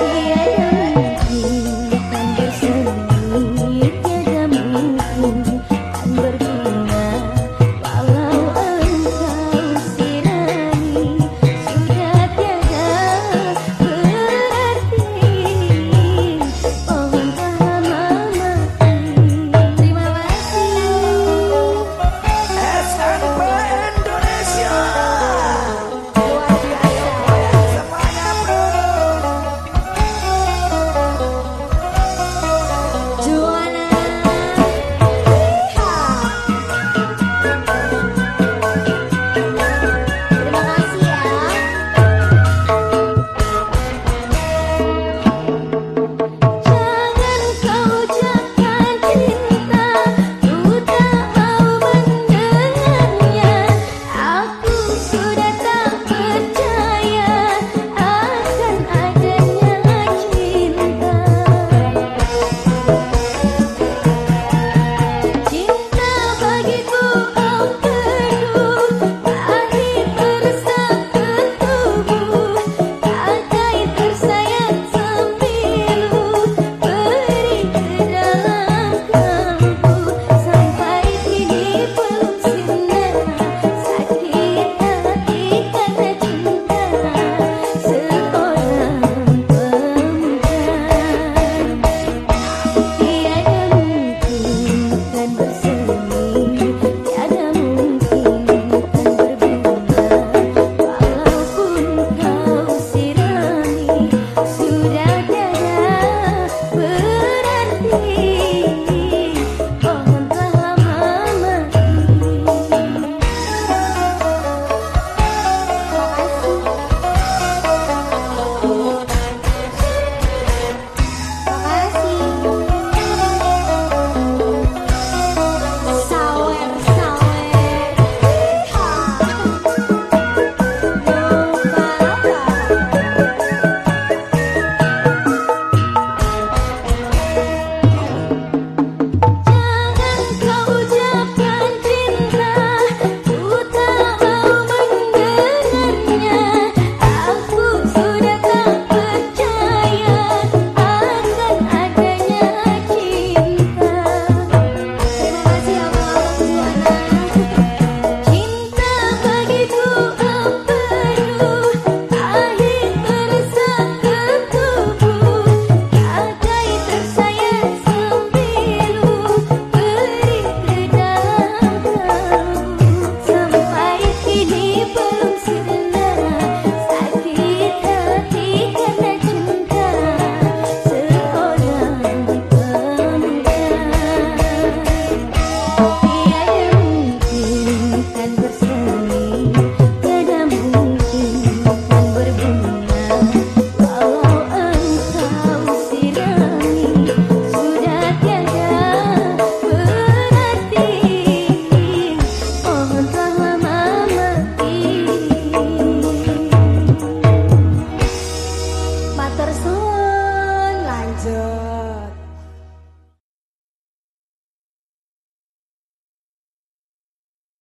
Yeah.